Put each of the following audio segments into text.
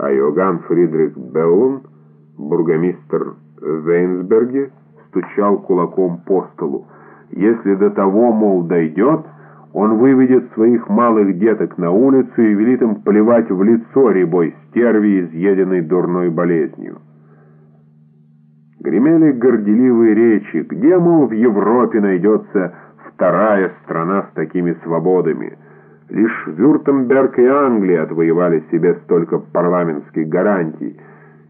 а Иоганн Фридрих Беллун, бургомистр Вейнсберге, стучал кулаком по столу. Если до того, мол, дойдет, он выведет своих малых деток на улицу и велит им плевать в лицо рябой стерви, изъеденной дурной болезнью. Гремели горделивые речи, где, мол, в Европе найдется вторая страна с такими свободами. Лишь Вюртемберг и Англия отвоевали себе столько парламентских гарантий,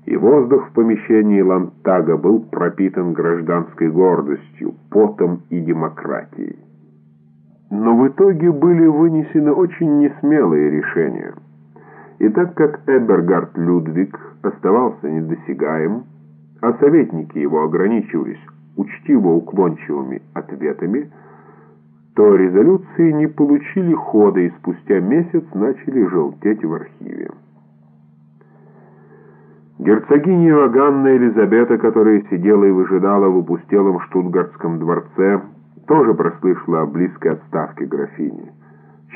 и воздух в помещении Лантага был пропитан гражданской гордостью, потом и демократией. Но в итоге были вынесены очень несмелые решения. И так как Эбергард Людвиг оставался недосягаем, а советники его ограничивались учтиво уклончивыми ответами, то резолюции не получили хода и спустя месяц начали желтеть в архиве. Герцогиня Иоганна Елизавета, которая сидела и выжидала в упустелом штутгартском дворце, тоже прослышала о близкой отставке графини.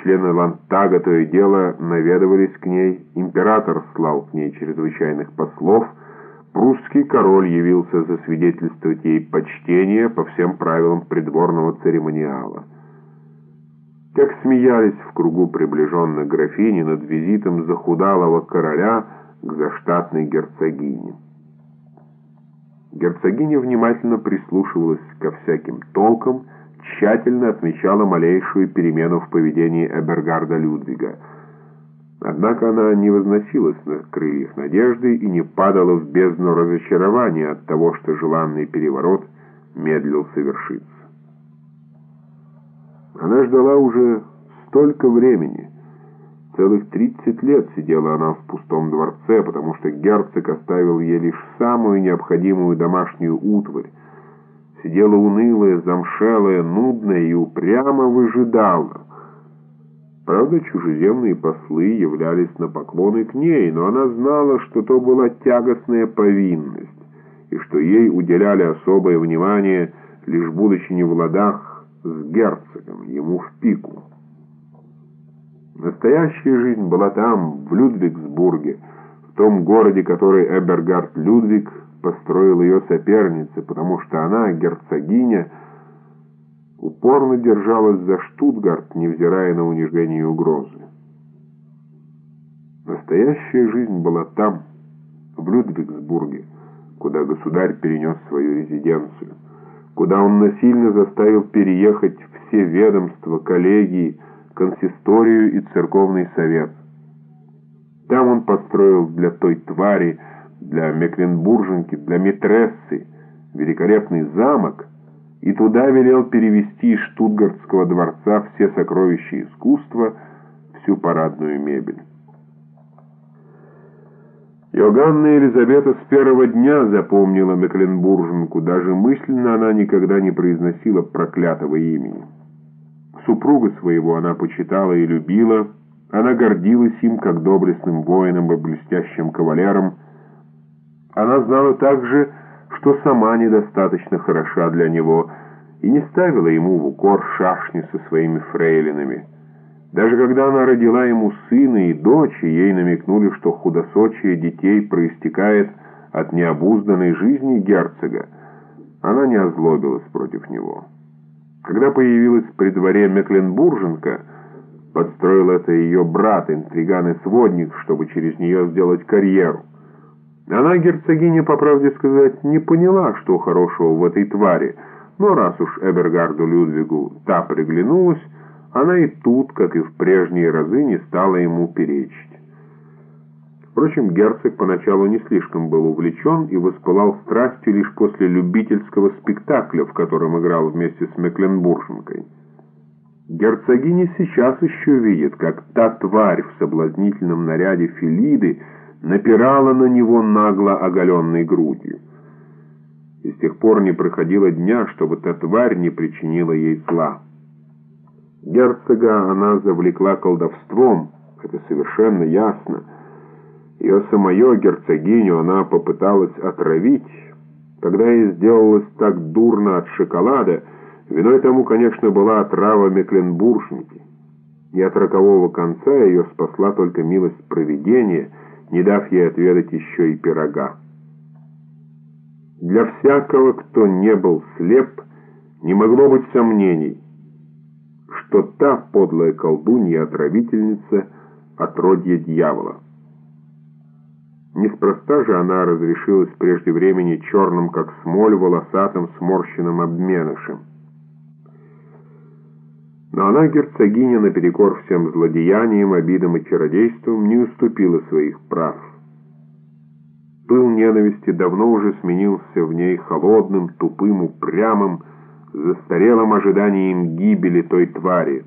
Члены Лантага то и дело наведывались к ней, император слал к ней чрезвычайных послов – Прусский король явился засвидетельствовать ей почтение по всем правилам придворного церемониала. Как смеялись в кругу приближенных графини над визитом захудалого короля к заштатной герцогине. Герцогиня внимательно прислушивалась ко всяким толкам, тщательно отмечала малейшую перемену в поведении Эбергарда Людвига – Однако она не возносилась на крыльях надежды и не падала в бездну разочарования от того, что желанный переворот медлил совершиться. Она ждала уже столько времени. Целых 30 лет сидела она в пустом дворце, потому что герцог оставил ей лишь самую необходимую домашнюю утварь. Сидела унылая, замшелая, нудная и упрямо выжидала — Правда, чужеземные послы являлись на поклоны к ней, но она знала, что то была тягостная повинность, и что ей уделяли особое внимание, лишь будучи не в ладах с герцогом, ему в пику. Настоящая жизнь была там, в Людвигсбурге, в том городе, который Эбергард Людвиг построил ее сопернице, потому что она, герцогиня, упорно держалась за Штутгарт, невзирая на унижение и угрозы. Настоящая жизнь была там, в Людвигсбурге, куда государь перенес свою резиденцию, куда он насильно заставил переехать все ведомства, коллегии, консисторию и церковный совет. Там он построил для той твари, для Мекленбурженки, для Митрессы великолепный замок — и туда велел перевести из Штутгартского дворца все сокровища искусства, всю парадную мебель. Иоганна Елизавета с первого дня запомнила Мекленбурженку, даже мысленно она никогда не произносила проклятого имени. Супруга своего она почитала и любила, она гордилась им как доблестным воином и блестящим кавалером. Она знала также, что сама недостаточно хороша для него, и не ставила ему в укор шашни со своими фрейлинами. Даже когда она родила ему сына и дочь, ей намекнули, что худосочие детей проистекает от необузданной жизни герцога, она не озлобилась против него. Когда появилась при дворе Мекленбурженка, подстроил это ее брат, интриган и сводник, чтобы через нее сделать карьеру. Она, герцогиня, по правде сказать, не поняла, что хорошего в этой твари, но раз уж Эбергарду Людвигу та приглянулась, она и тут, как и в прежние разы, не стала ему перечить. Впрочем, герцог поначалу не слишком был увлечен и воспылал страстью лишь после любительского спектакля, в котором играл вместе с Мекленбурженкой. Герцогиня сейчас еще видит, как та тварь в соблазнительном наряде Филиды напирала на него нагло оголенной грудью. И с тех пор не проходило дня, чтобы та тварь не причинила ей зла. Герцога она завлекла колдовством, это совершенно ясно. Ее самое герцогиню она попыталась отравить. Когда ей сделалось так дурно от шоколада, виной тому, конечно, была отрава Мекленбуржники. И от рокового конца ее спасла только милость провидения — не дав ей отведать еще и пирога. Для всякого, кто не был слеп, не могло быть сомнений, что та подлая колдунья-отравительница — отродье дьявола. Неспроста же она разрешилась прежде времени черным, как смоль, волосатым, сморщенным обменышем. Но она, герцогиня, наперекор всем злодеяниям, обидам и чародействам, не уступила своих прав. Пыл ненависти давно уже сменился в ней холодным, тупым, упрямым, застарелым ожиданием гибели той твари.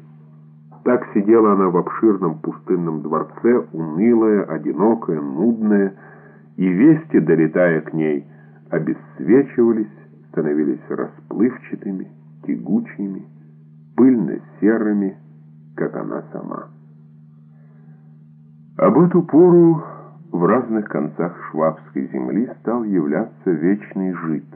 Так сидела она в обширном пустынном дворце, унылая, одинокая, нудная, и вести, долетая к ней, обесцвечивались, становились расплывчатыми, тягучими, пыльно-серыми, как она сама. Об эту пору в разных концах швабской земли стал являться вечный жид —